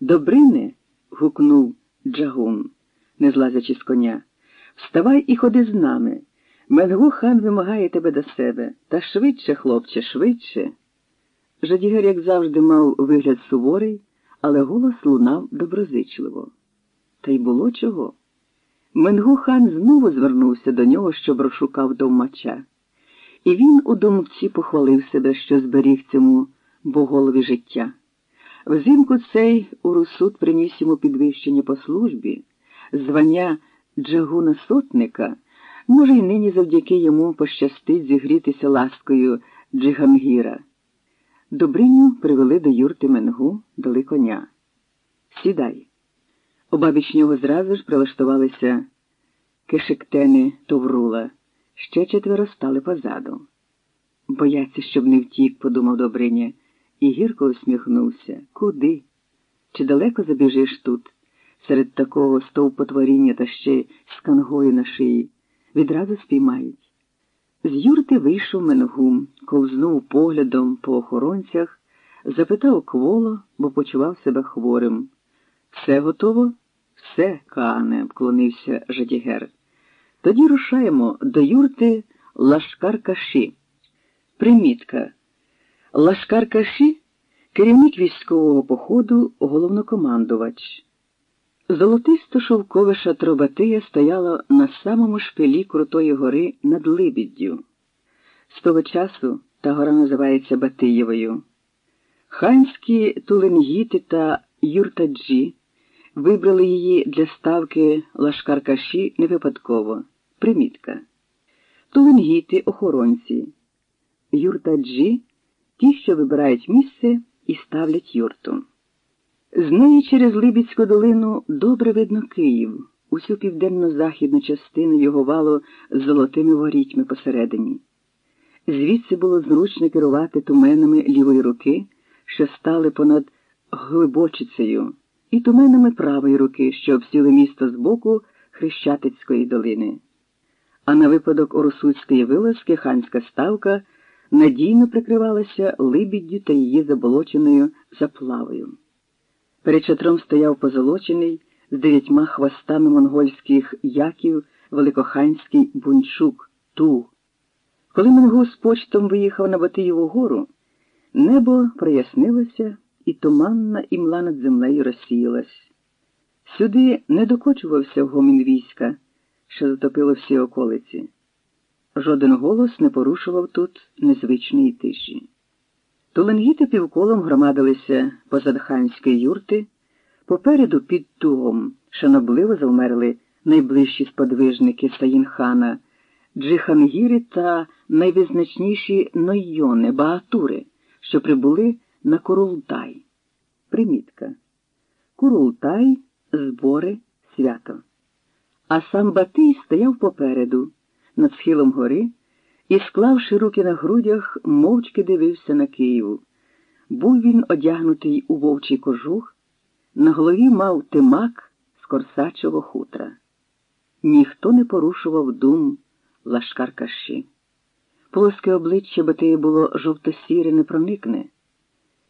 Добрине. гукнув Джагун, не злазячи з коня. Вставай і ходи з нами. Менгу хан вимагає тебе до себе. Та швидше, хлопче, швидше. Жадігер, як завжди, мав вигляд суворий, але голос лунав доброзичливо. Та й було чого. Менгу хан знову звернувся до нього, щоб розшукав довмача. І він у думці похвалив себе, що зберіг цьому боголові життя. Взимку цей урусуд приніс йому підвищення по службі, звання джагуна сотника, може, й нині завдяки йому пощастить зігрітися ласкою Джигангіра. Добриню привели до юрти Менгу, дали коня. Сідай. Обабіч нього зразу ж прилаштувалися кишектени Товрула, ще четверо стали позаду. Бояться, щоб не втік, подумав Добриня, і гірко усміхнувся. Куди? Чи далеко забіжиш тут, серед такого стовпотворіння та ще з кангою на шиї? Відразу спіймають. З юрти вийшов Менгум, ковзнув поглядом по охоронцях, запитав кволо, бо почував себе хворим. Все готово? Все, Каане, вклонився Жадігер. Тоді рушаємо до юрти Лашкар Каші. Примітка. Лашкар Каші керівник військового походу, головнокомандувач. Золотисто шовкове шатро Батия стояло на самому шпилі Крутої гори над Либіддю. З того часу та гора називається Батиєвою. Ханські туленгіти та юртаджі вибрали її для ставки Лашкаркаші не випадково. Примітка. Туленгіти охоронці. Юртаджі ті, що вибирають місце і ставлять юрту. З неї через Либідську долину добре видно Київ, усю південно-західну частину його валу з золотими ворітьми посередині. Звідси було зручно керувати туменами лівої руки, що стали понад глибочицею, і туменами правої руки, що обсіли місто з боку Хрещатицької долини. А на випадок Оросуцької вилазки ханська ставка надійно прикривалася Либіддю та її заболоченою заплавою. Перед шатром стояв позолочений з дев'ятьма хвостами монгольських яків великоханський бунчук Ту. Коли Менгу з почтом виїхав на Батиєву гору, небо прояснилося, і туманна імла над землею розсіялась. Сюди не докочувався гомін війська, що затопило всі околиці. Жоден голос не порушував тут незвичної тиші. Туленгіти півколом громадилися позад ханської юрти, попереду під тугом шанобливо завмерли найближчі сподвижники Саїнхана, Джихангіри та найвизначніші нойони, багатури, що прибули на Курултай. Примітка. Курултай збори свято. А сам Батий стояв попереду, над схилом гори і, склавши руки на грудях, мовчки дивився на Київ. Був він одягнутий у вовчий кожух, на голові мав тимак з корсачого хутра. Ніхто не порушував дум лашкар каші. Плоске обличчя Батеї було жовто-сіре, непроникне.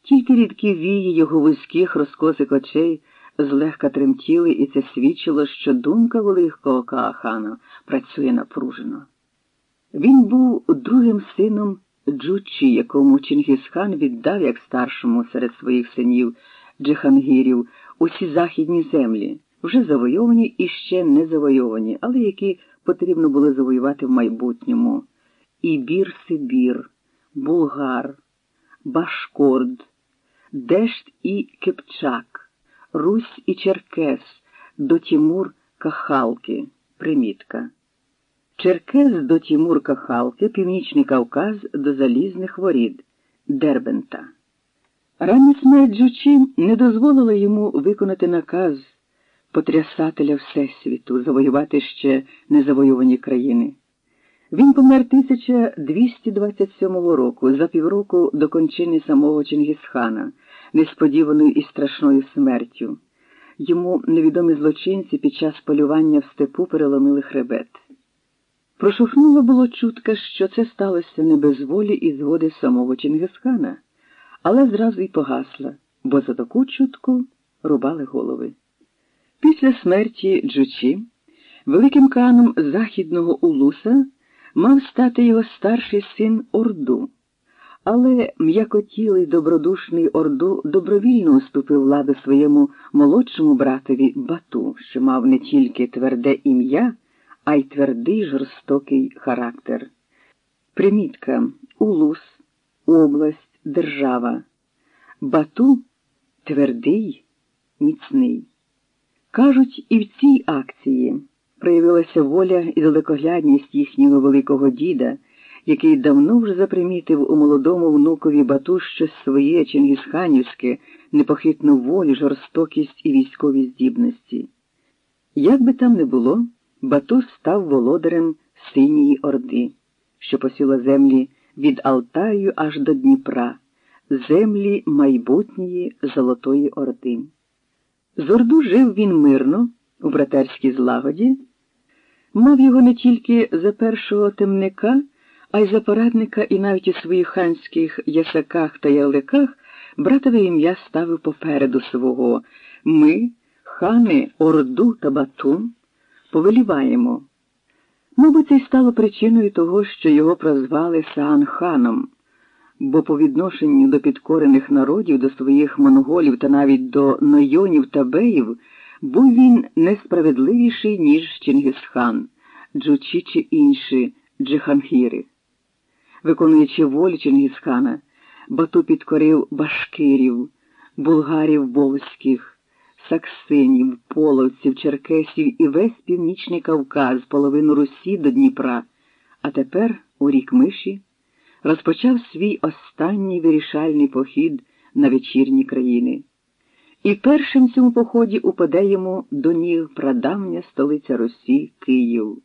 Тільки рідкі вії його вузьких розкосих очей злегка тремтіли, і це свідчило, що думка великого Каахана працює напружено. Він був другим сином Джучі, якому Чингісхан віддав як старшому серед своїх синів Джихангірів усі західні землі, вже завойовані і ще не завойовані, але які потрібно було завоювати в майбутньому. Ібір Сибір, Булгар, Башкорд, Дешт і Кипчак, Русь і Черкес, до Тімур Кахалки, примітка. Черкес до Тімур Кахалки, Північний Кавказ до Залізних воріт, Дербента. Рання смерть не дозволила йому виконати наказ потрясателя Всесвіту, завоювати ще незавоювані країни. Він помер 1227 року, за півроку до кончини самого Чингісхана, несподіваною і страшною смертю. Йому невідомі злочинці під час полювання в степу переломили хребет. Прошухнула було чутка, що це сталося не без волі і згоди самого Чингисхана, але зразу й погасла, бо за таку чутку рубали голови. Після смерті Джучі великим каном Західного Улуса мав стати його старший син Орду, але м'якотілий добродушний Орду добровільно уступив владу своєму молодшому братові Бату, що мав не тільки тверде ім'я, а й твердий жорстокий характер. Примітка Улус, область, держава. Бату твердий, міцний. Кажуть, і в цій акції проявилася воля і далекоглядність їхнього великого діда, який давно вже запримітив у молодому внукові Бату щось своє чингісханівське, непохитну волю, жорстокість і військові здібності. Як би там не було, Бату став володарем Синьої Орди, що посіла землі від Алтаю аж до Дніпра, землі майбутньої Золотої Орди. З Орду жив він мирно, у братерській злагоді, мав його не тільки за першого темника, а й за порадника і навіть у своїх ханських ясаках та яликах братове ім'я ставив попереду свого. Ми, хани Орду та Батун, повеліваємо. Мабуть, це й стало причиною того, що його прозвали Саан-ханом, бо по відношенню до підкорених народів, до своїх монголів та навіть до нойонів та беїв був він несправедливіший, ніж Чингисхан, Джучі чи інші джиханхіри. Виконуючи волю Чингисхана, Бату підкорив башкирів, булгарів болських, саксинів, половців, черкесів і весь північний Кавказ, половину Русі до Дніпра, а тепер, у рік миші, розпочав свій останній вирішальний похід на вечірні країни. І першим цьому поході упаде йому до ніг прадавня столиця Русі Київ.